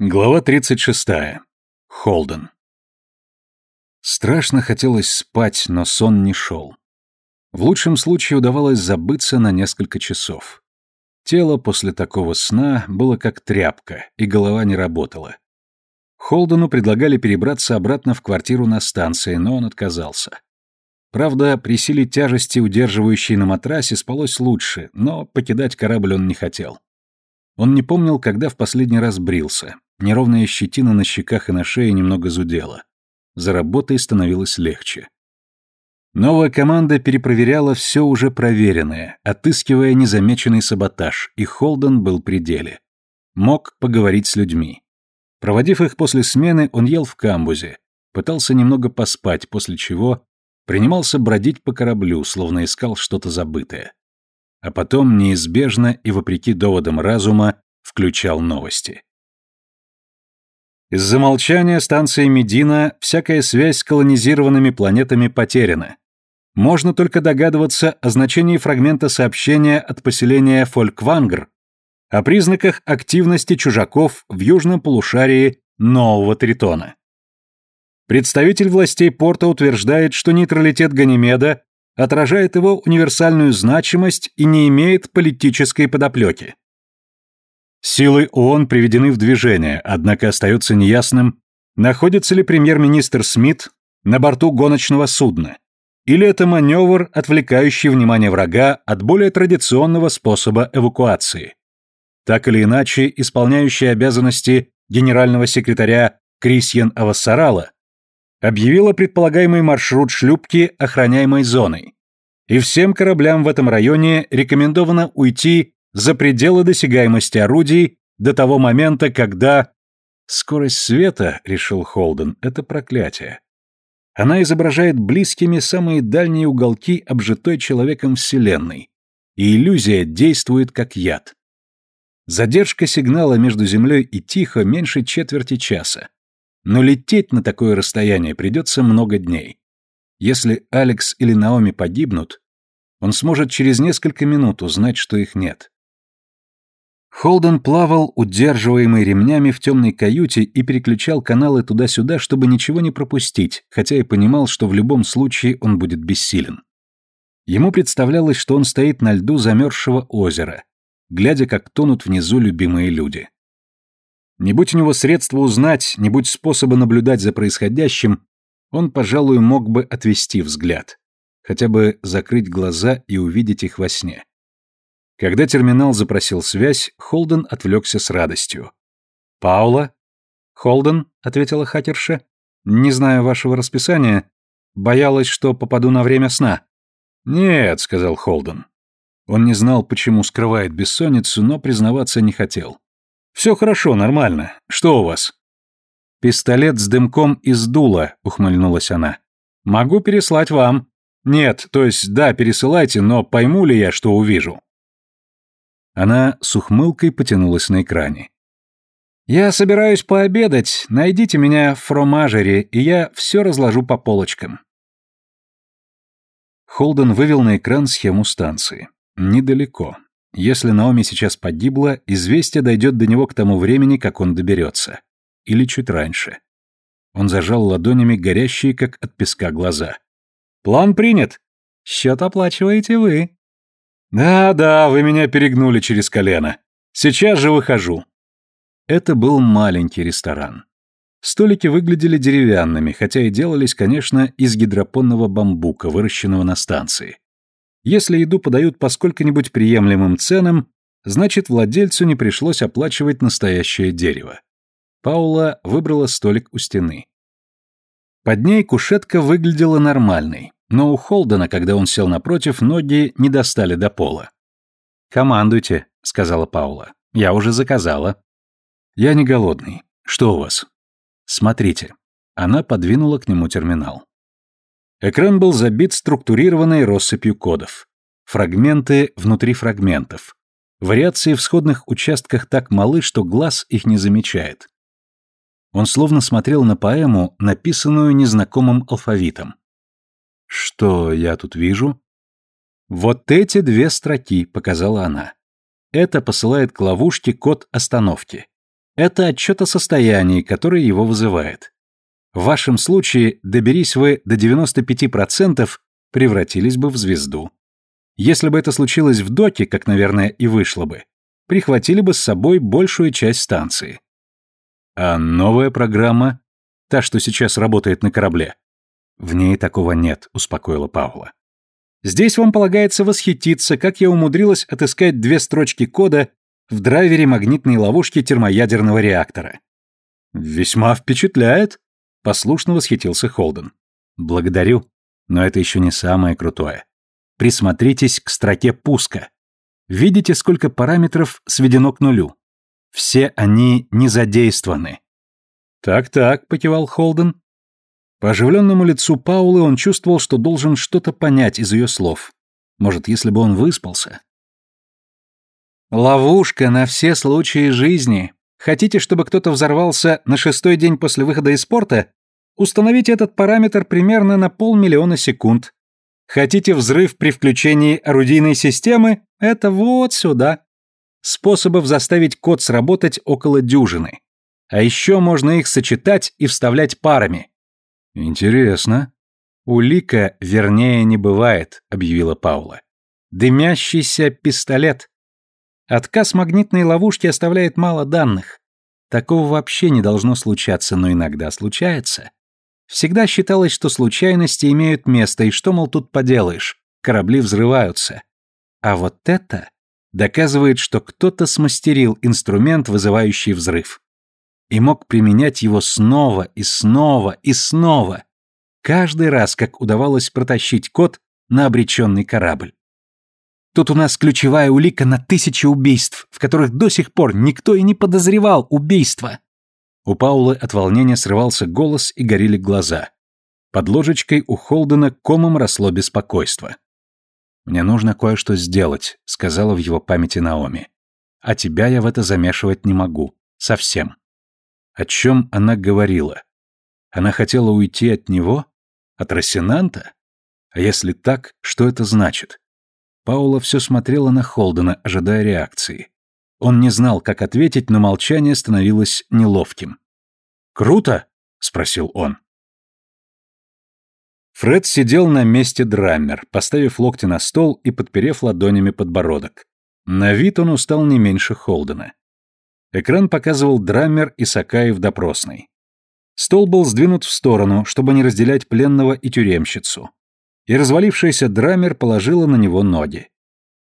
Глава 36. Холден. Страшно хотелось спать, но сон не шел. В лучшем случае удавалось забыться на несколько часов. Тело после такого сна было как тряпка, и голова не работала. Холдену предлагали перебраться обратно в квартиру на станции, но он отказался. Правда, при силе тяжести, удерживающей на матрасе, спалось лучше, но покидать корабль он не хотел. Он не помнил, когда в последний раз брился. Неровная щетина на щеках и на шее немного зудела. За работой становилось легче. Новая команда перепроверяла все уже проверенное, отыскивая незамеченный саботаж, и Холден был при деле. Мог поговорить с людьми. Проводив их после смены, он ел в камбузе, пытался немного поспать, после чего принимался бродить по кораблю, словно искал что-то забытое а потом неизбежно и вопреки доводам разума включал новости. Из-за молчания станции Медина всякая связь с колонизированными планетами потеряна. Можно только догадываться о значении фрагмента сообщения от поселения Фольквангр о признаках активности чужаков в южном полушарии нового Тритона. Представитель властей порта утверждает, что нейтралитет Ганимеда отражает его универсальную значимость и не имеет политической подоплеки. Силы ООН приведены в движение, однако остается неясным, находится ли премьер-министр Смит на борту гоночного судна, или это маневр, отвлекающий внимание врага от более традиционного способа эвакуации. Так или иначе, исполняющий обязанности генерального секретаря Крисьен Авассарала объявила предполагаемый маршрут шлюпки охраняемой зоной, и всем кораблям в этом районе рекомендовано уйти за пределы досягаемости орудий до того момента, когда... Скорость света, решил Холден, это проклятие. Она изображает близкими самые дальние уголки обжитой человеком Вселенной, и иллюзия действует как яд. Задержка сигнала между Землей и Тихо меньше четверти часа но лететь на такое расстояние придется много дней. Если Алекс или Наоми погибнут, он сможет через несколько минут узнать, что их нет. Холден плавал, удерживаемый ремнями в темной каюте и переключал каналы туда-сюда, чтобы ничего не пропустить, хотя и понимал, что в любом случае он будет бессилен. Ему представлялось, что он стоит на льду замерзшего озера, глядя, как тонут внизу любимые люди. Не будь у него средства узнать, не будь способа наблюдать за происходящим, он, пожалуй, мог бы отвести взгляд, хотя бы закрыть глаза и увидеть их во сне. Когда терминал запросил связь, Холден отвлекся с радостью. «Паула?» «Холден», — ответила хакерша. «Не знаю вашего расписания. Боялась, что попаду на время сна». «Нет», — сказал Холден. Он не знал, почему скрывает бессонницу, но признаваться не хотел. «Все хорошо, нормально. Что у вас?» «Пистолет с дымком из дула», — ухмыльнулась она. «Могу переслать вам». «Нет, то есть, да, пересылайте, но пойму ли я, что увижу?» Она с ухмылкой потянулась на экране. «Я собираюсь пообедать. Найдите меня в фромажере, и я все разложу по полочкам». Холден вывел на экран схему станции. Недалеко. Если Наоми сейчас погибла, известие дойдет до него к тому времени, как он доберется. Или чуть раньше. Он зажал ладонями горящие, как от песка, глаза. «План принят. Счет оплачиваете вы». «Да-да, вы меня перегнули через колено. Сейчас же выхожу». Это был маленький ресторан. Столики выглядели деревянными, хотя и делались, конечно, из гидропонного бамбука, выращенного на станции. Если еду подают по сколько-нибудь приемлемым ценам, значит, владельцу не пришлось оплачивать настоящее дерево. Паула выбрала столик у стены. Под ней кушетка выглядела нормальной, но у Холдена, когда он сел напротив, ноги не достали до пола. «Командуйте», — сказала Паула. «Я уже заказала». «Я не голодный. Что у вас?» «Смотрите». Она подвинула к нему терминал. Экран был забит структурированной россыпью кодов. Фрагменты внутри фрагментов. Вариации в сходных участках так малы, что глаз их не замечает. Он словно смотрел на поэму, написанную незнакомым алфавитом. «Что я тут вижу?» «Вот эти две строки», — показала она. Это посылает к ловушке код остановки. Это отчет о состоянии, которое его вызывает. В вашем случае, доберись вы до 95%, превратились бы в звезду. Если бы это случилось в доке, как, наверное, и вышло бы, прихватили бы с собой большую часть станции. А новая программа, та, что сейчас работает на корабле, в ней такого нет, успокоила Паула. Здесь вам полагается восхититься, как я умудрилась отыскать две строчки кода в драйвере магнитной ловушки термоядерного реактора. Весьма впечатляет, послушно восхитился Холден. Благодарю, но это еще не самое крутое. Присмотритесь к строке пуска. Видите, сколько параметров сведено к нулю? Все они не задействованы. Так-так, покивал Холден. По оживленному лицу Паулы он чувствовал, что должен что-то понять из ее слов. Может, если бы он выспался. «Ловушка на все случаи жизни. Хотите, чтобы кто-то взорвался на шестой день после выхода из порта? Установите этот параметр примерно на полмиллиона секунд. Хотите взрыв при включении орудийной системы? Это вот сюда. Способов заставить код сработать около дюжины. А еще можно их сочетать и вставлять парами. «Интересно. Улика вернее не бывает», — объявила Паула. «Дымящийся пистолет. Отказ магнитной ловушки оставляет мало данных. Такого вообще не должно случаться, но иногда случается. Всегда считалось, что случайности имеют место, и что, мол, тут поделаешь, корабли взрываются. А вот это доказывает, что кто-то смастерил инструмент, вызывающий взрыв и мог применять его снова и снова и снова, каждый раз, как удавалось протащить код на обреченный корабль. Тут у нас ключевая улика на тысячи убийств, в которых до сих пор никто и не подозревал убийства. У Паулы от волнения срывался голос и горели глаза. Под ложечкой у Холдена комом росло беспокойство. «Мне нужно кое-что сделать», — сказала в его памяти Наоми. «А тебя я в это замешивать не могу. Совсем». О чем она говорила? Она хотела уйти от него? От Рассенанта? А если так, что это значит? Паула все смотрела на Холдена, ожидая реакции. Он не знал, как ответить, но молчание становилось неловким. «Круто?» — спросил он. Фред сидел на месте драммер, поставив локти на стол и подперев ладонями подбородок. На вид он устал не меньше Холдена. Экран показывал Драммер и Сакаи в допросной. Стол был сдвинут в сторону, чтобы не разделять пленного и тюремщицу. И развалившаяся Драммер положила на него ноги.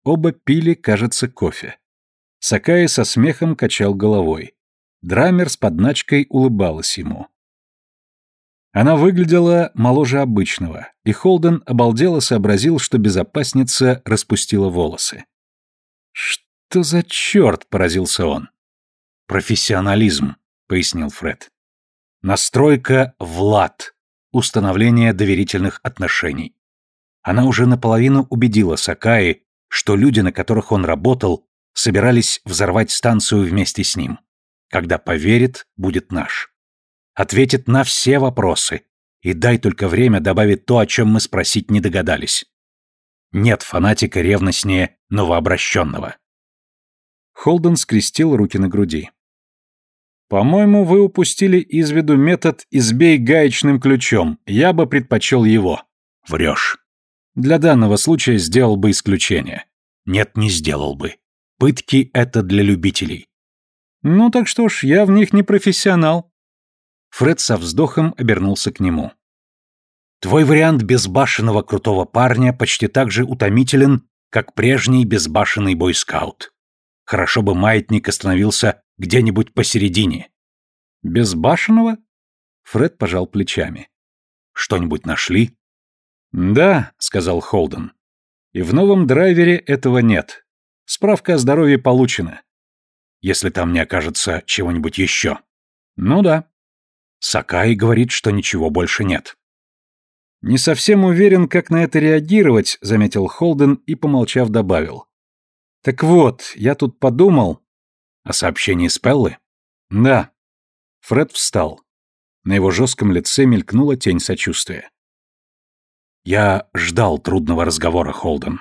Оба пили, кажется, кофе. Сакаи со смехом качал головой. Драмер с подначкой улыбалась ему. Она выглядела моложе обычного, и Холден обалдело сообразил, что безопасница распустила волосы. «Что за черт?» — поразился он. Профессионализм, пояснил Фред. Настройка Влад. Установление доверительных отношений. Она уже наполовину убедила Сакаи, что люди, на которых он работал, собирались взорвать станцию вместе с ним. Когда поверит, будет наш. Ответит на все вопросы. И дай только время добавить то, о чем мы спросить не догадались. Нет фанатика ревностнее новообращенного. Холден скрестил руки на груди. По-моему, вы упустили из виду метод «избей гаечным ключом». Я бы предпочел его. Врешь. Для данного случая сделал бы исключение. Нет, не сделал бы. Пытки — это для любителей. Ну так что ж, я в них не профессионал. Фред со вздохом обернулся к нему. Твой вариант безбашенного крутого парня почти так же утомителен, как прежний безбашенный бойскаут. Хорошо бы маятник остановился где-нибудь посередине. Безбашенного? Фред пожал плечами. Что-нибудь нашли? Да, сказал Холден. И в новом драйвере этого нет. Справка о здоровье получена. Если там не окажется чего-нибудь еще. Ну да. Сакай говорит, что ничего больше нет. Не совсем уверен, как на это реагировать, заметил Холден и, помолчав, добавил. Так вот, я тут подумал... О сообщении Спеллы? Да. Фред встал. На его жестком лице мелькнула тень сочувствия. Я ждал трудного разговора, Холден.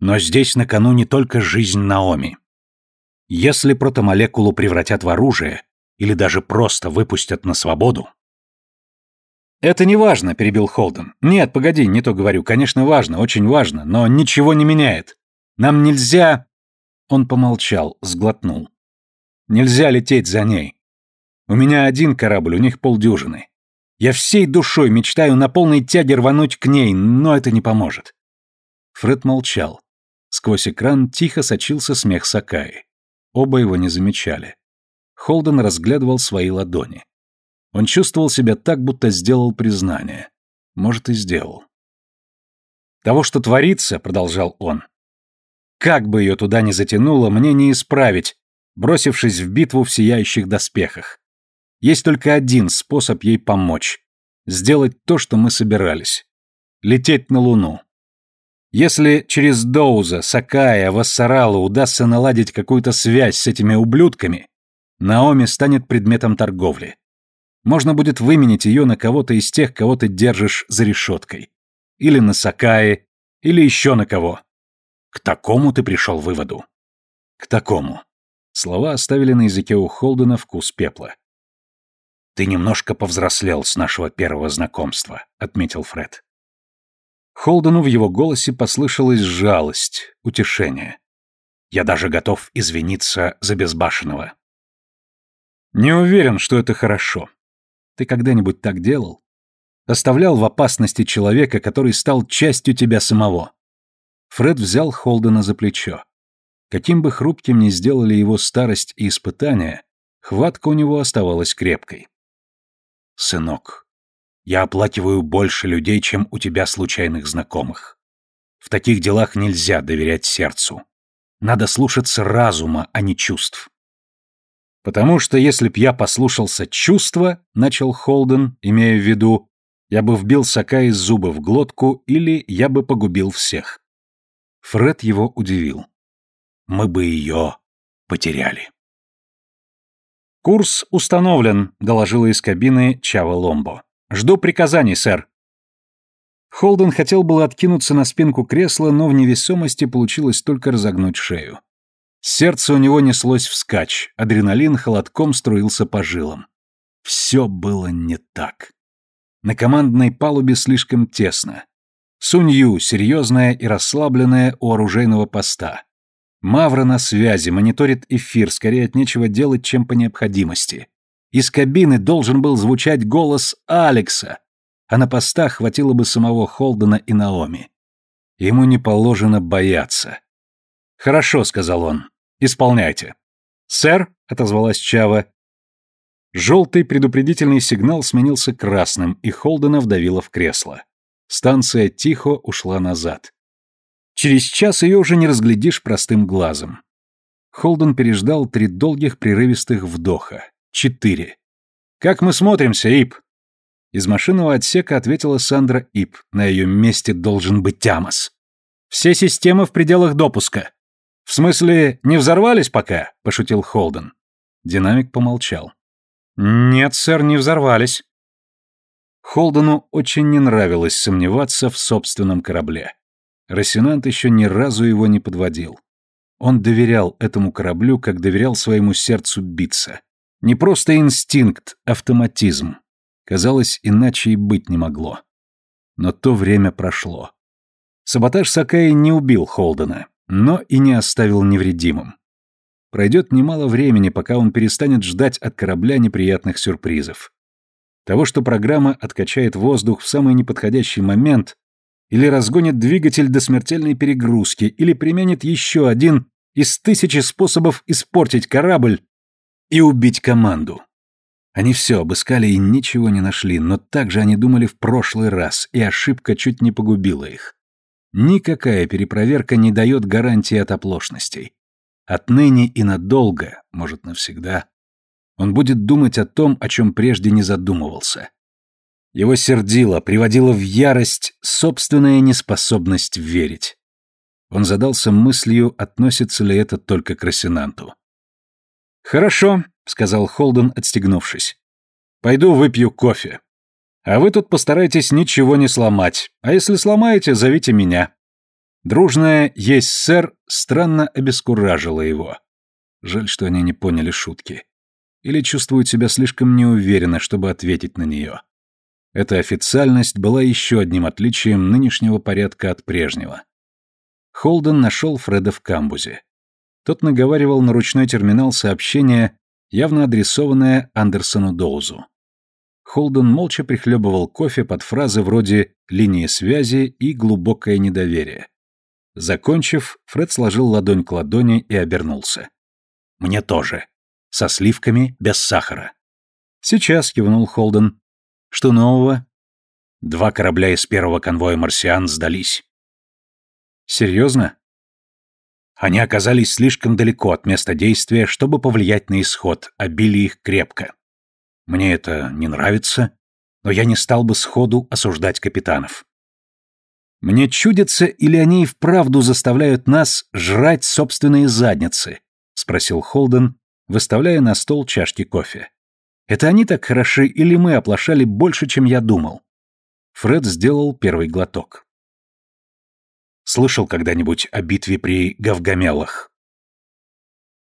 Но здесь на кону не только жизнь Наоми. Если протомолекулу превратят в оружие, или даже просто выпустят на свободу. «Это не важно», — перебил Холден. «Нет, погоди, не то говорю. Конечно, важно, очень важно, но ничего не меняет. Нам нельзя...» Он помолчал, сглотнул. «Нельзя лететь за ней. У меня один корабль, у них полдюжины. Я всей душой мечтаю на полной тяге рвануть к ней, но это не поможет». Фред молчал. Сквозь экран тихо сочился смех Сакаи. Оба его не замечали. Холден разглядывал свои ладони. Он чувствовал себя так, будто сделал признание. Может, и сделал. «Того, что творится», — продолжал он, — «как бы ее туда ни затянуло, мне не исправить, бросившись в битву в сияющих доспехах. Есть только один способ ей помочь — сделать то, что мы собирались. Лететь на Луну. Если через Доуза, Сакая, Вассаралу удастся наладить какую-то связь с этими ублюдками, Наоми станет предметом торговли. Можно будет выменить ее на кого-то из тех, кого ты держишь за решеткой. Или на Сакаи, или еще на кого. К такому ты пришел выводу. К такому. Слова оставили на языке у Холдена вкус пепла. «Ты немножко повзрослел с нашего первого знакомства», — отметил Фред. Холдену в его голосе послышалась жалость, утешение. «Я даже готов извиниться за безбашенного. Не уверен, что это хорошо. Ты когда-нибудь так делал? Оставлял в опасности человека, который стал частью тебя самого. Фред взял Холдена за плечо. Каким бы хрупким ни сделали его старость и испытания, хватка у него оставалась крепкой. «Сынок, я оплакиваю больше людей, чем у тебя случайных знакомых. В таких делах нельзя доверять сердцу. Надо слушаться разума, а не чувств. Потому что если б я послушался чувства, начал Холден, имея в виду, я бы вбил сока из зуба в глотку или я бы погубил всех. Фред его удивил. Мы бы ее потеряли. «Курс установлен», — доложила из кабины Чава Ломбо. «Жду приказаний, сэр». Холден хотел было откинуться на спинку кресла, но в невесомости получилось только разогнуть шею. Сердце у него неслось вскачь, адреналин холодком струился по жилам. Все было не так. На командной палубе слишком тесно. Сунью, серьезная и расслабленная у оружейного поста. Мавра на связи, мониторит эфир, скорее от нечего делать, чем по необходимости. Из кабины должен был звучать голос Алекса, а на постах хватило бы самого Холдена и Наоми. Ему не положено бояться. «Хорошо», — сказал он, Исполняйте. Сэр, отозвалась Чава. Желтый предупредительный сигнал сменился красным, и Холдена вдавило в кресло. Станция тихо ушла назад. Через час ее уже не разглядишь простым глазом. Холден переждал три долгих прерывистых вдоха. Четыре. «Как мы смотримся, Ип?» Из машинного отсека ответила Сандра Ип. На ее месте должен быть Тямос. «Все системы в пределах допуска». «В смысле, не взорвались пока?» – пошутил Холден. Динамик помолчал. «Нет, сэр, не взорвались». Холдену очень не нравилось сомневаться в собственном корабле. Рассенант еще ни разу его не подводил. Он доверял этому кораблю, как доверял своему сердцу биться. Не просто инстинкт, автоматизм. Казалось, иначе и быть не могло. Но то время прошло. Саботаж Сакаи не убил Холдена но и не оставил невредимым. Пройдет немало времени, пока он перестанет ждать от корабля неприятных сюрпризов. Того, что программа откачает воздух в самый неподходящий момент, или разгонит двигатель до смертельной перегрузки, или применит еще один из тысячи способов испортить корабль и убить команду. Они все обыскали и ничего не нашли, но так же они думали в прошлый раз, и ошибка чуть не погубила их. Никакая перепроверка не дает гарантии от оплошностей. Отныне и надолго, может навсегда, он будет думать о том, о чем прежде не задумывался. Его сердило, приводило в ярость собственная неспособность верить. Он задался мыслью, относится ли это только к Росинанту. «Хорошо», — сказал Холден, отстегнувшись. «Пойду выпью кофе. А вы тут постарайтесь ничего не сломать, а если сломаете, зовите меня». Дружная «Есть, сэр» странно обескуражило его. Жаль, что они не поняли шутки. или чувствует себя слишком неуверенно, чтобы ответить на нее. Эта официальность была еще одним отличием нынешнего порядка от прежнего. Холден нашел Фреда в камбузе. Тот наговаривал на ручной терминал сообщение, явно адресованное Андерсону Доузу. Холден молча прихлебывал кофе под фразы вроде «линии связи» и «глубокое недоверие». Закончив, Фред сложил ладонь к ладони и обернулся. «Мне тоже. Со сливками, без сахара». «Сейчас», — кивнул Холден. «Что нового?» Два корабля из первого конвоя «Марсиан» сдались. «Серьезно?» Они оказались слишком далеко от места действия, чтобы повлиять на исход, а били их крепко. Мне это не нравится, но я не стал бы сходу осуждать капитанов. Мне чудится, или они и вправду заставляют нас жрать собственные задницы? спросил Холден, выставляя на стол чашки кофе. Это они так хороши, или мы оплошали больше, чем я думал? Фред сделал первый глоток. Слышал когда-нибудь о битве при Гавгамелах?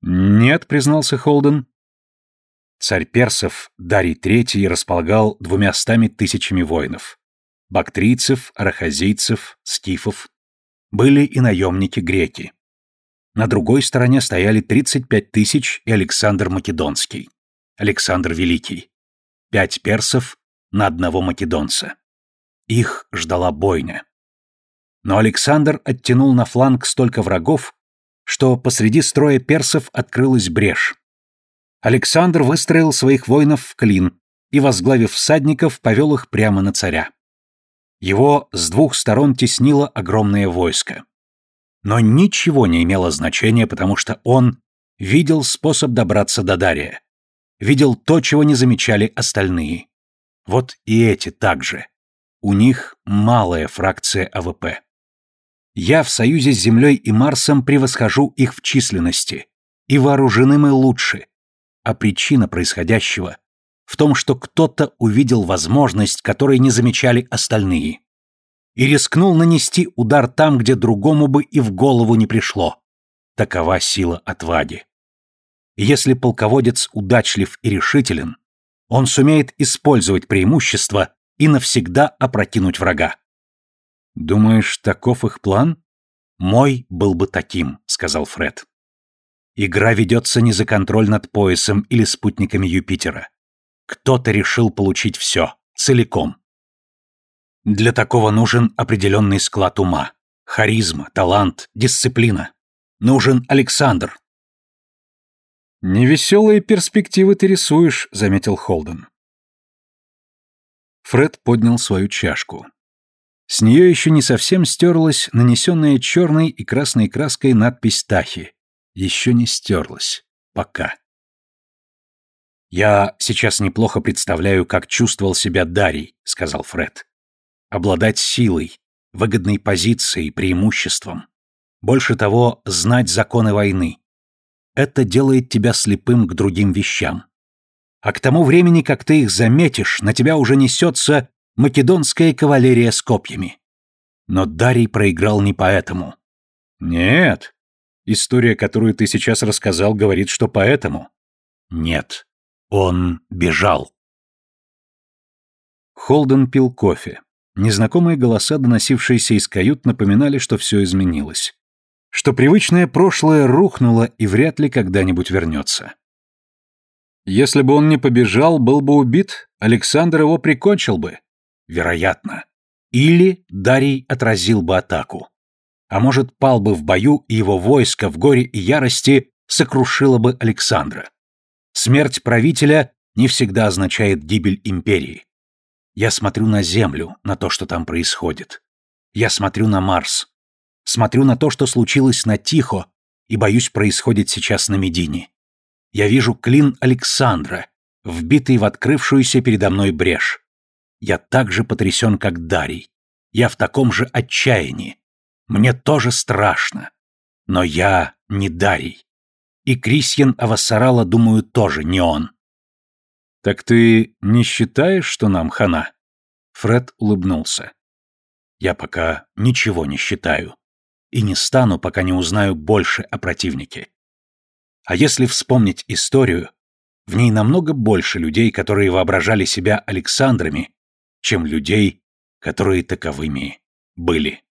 Нет, признался Холден. Царь персов Дарий III располагал двумястами тысячами воинов. Бактрийцев, арахазийцев, скифов. Были и наемники-греки. На другой стороне стояли 35 тысяч и Александр Македонский. Александр Великий. Пять персов на одного македонца. Их ждала бойня. Но Александр оттянул на фланг столько врагов, что посреди строя персов открылась брешь. Александр выстроил своих воинов в клин и, возглавив всадников, повел их прямо на царя. Его с двух сторон теснило огромное войско. Но ничего не имело значения, потому что он видел способ добраться до Дария. Видел то, чего не замечали остальные. Вот и эти также. У них малая фракция АВП. Я в союзе с Землей и Марсом превосхожу их в численности, и вооружены мы лучше, а причина происходящего в том, что кто-то увидел возможность, которой не замечали остальные, и рискнул нанести удар там, где другому бы и в голову не пришло. Такова сила отваги. И если полководец удачлив и решителен, он сумеет использовать преимущество и навсегда опрокинуть врага. «Думаешь, таков их план?» «Мой был бы таким», — сказал Фред. Игра ведется не за контроль над поясом или спутниками Юпитера. Кто-то решил получить все, целиком. Для такого нужен определенный склад ума, харизма, талант, дисциплина. Нужен Александр. «Невеселые перспективы ты рисуешь», — заметил Холден. Фред поднял свою чашку. С нее еще не совсем стерлась нанесенная черной и красной краской надпись «Тахи», еще не стерлась. Пока. «Я сейчас неплохо представляю, как чувствовал себя Дарий», — сказал Фред. «Обладать силой, выгодной позицией, преимуществом. Больше того, знать законы войны. Это делает тебя слепым к другим вещам. А к тому времени, как ты их заметишь, на тебя уже несется македонская кавалерия с копьями. Но Дарий проиграл не поэтому. Нет, История, которую ты сейчас рассказал, говорит, что поэтому. Нет, он бежал. Холден пил кофе. Незнакомые голоса, доносившиеся из кают, напоминали, что все изменилось. Что привычное прошлое рухнуло и вряд ли когда-нибудь вернется. Если бы он не побежал, был бы убит, Александр его прикончил бы. Вероятно. Или Дарий отразил бы атаку а может, пал бы в бою, и его войско в горе и ярости сокрушило бы Александра. Смерть правителя не всегда означает гибель империи. Я смотрю на Землю, на то, что там происходит. Я смотрю на Марс. Смотрю на то, что случилось на Тихо, и, боюсь, происходит сейчас на Медине. Я вижу клин Александра, вбитый в открывшуюся передо мной брешь. Я так же потрясен, как Дарий. Я в таком же отчаянии. Мне тоже страшно. Но я не Дарий. И Крисьян Авасарала, думаю, тоже не он. Так ты не считаешь, что нам хана? Фред улыбнулся. Я пока ничего не считаю. И не стану, пока не узнаю больше о противнике. А если вспомнить историю, В ней намного больше людей, которые воображали себя Александрами, чем людей, которые таковыми были.